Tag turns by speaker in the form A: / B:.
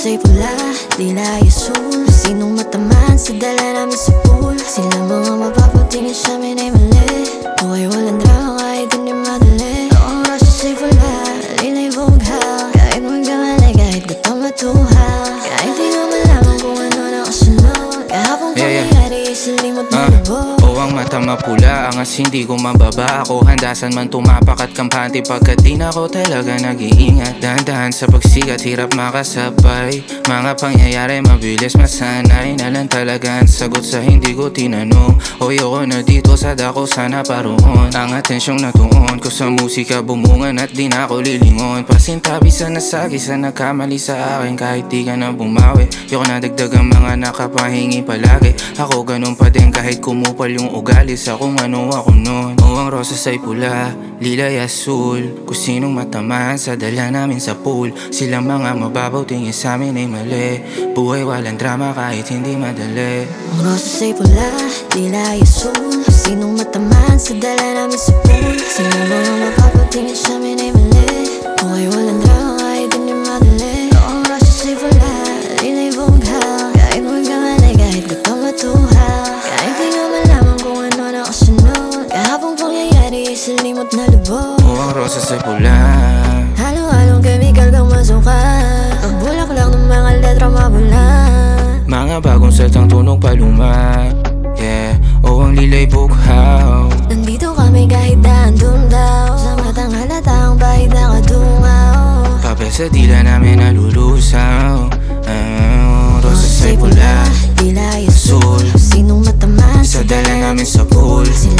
A: sa'y pula, dila yasul Sinong mataman sa dala namin sa pool? Sila mga mapapatingin sa amin ay mali. Buhay walang drama kahit hindi madali. Ang rasa sa'y pula, lilay bughal Kahit magkamali, kahit gutom matuhal Kahit di nga malaman kung ano na kasunod Kahapon
B: Yeah, yeah.
A: pangyayari, isilimot na
B: Ah,
A: lubog
B: O ang mata mapula, angas hindi ko mababa. Ako handasan man tumapak at kampante Pagkat di na ako talaga nag-iingat. Dahan-dahan sa pagsikat, hirap makasabay. Mga pangyayari mabilis masanay. Na lang talaga ang sagot sa hindi ko tinanong. O yoko na dito sa dako sana paroon Ang atensyong natuon ko sa musika bumungan At di na ako lilingon. Pasintabi sa nasagi sa nagkamali sa akin. Kahit di ka na bumawi Yoko na dagdag ang mga nakapahingi palagi. Ako ganun pa din kahit kumupal yung ugali Sa kung ano ako nun. O ang rosas ay pula, lilay asul. Kung sinong matamaan sa dala namin sa pool. Silang mga mababaw tingin sa amin ay mali. Buhay walang drama kahit hindi madali.
A: Ang rosas ay pula, dila yasul Sinong mataman sa dala namin sa pool. Sila mga mapapatingin sa amin ang ay pula Halo-halong chemical kang masukat Ang bulaklak ng mga letra mabula.
B: Mga bagong saltang tunog paluma. Yeah, o ang lilay bughaw
A: Nandito kami kahit dahan daw. Sa matang halata ang bahid na kadungaw.
B: Papel sa dila namin nalulusaw. Ah, Rosas ay pula
A: Dila yasul
B: Sul.
A: Sinong mataman
B: Sa dala namin sa pool.
A: Sila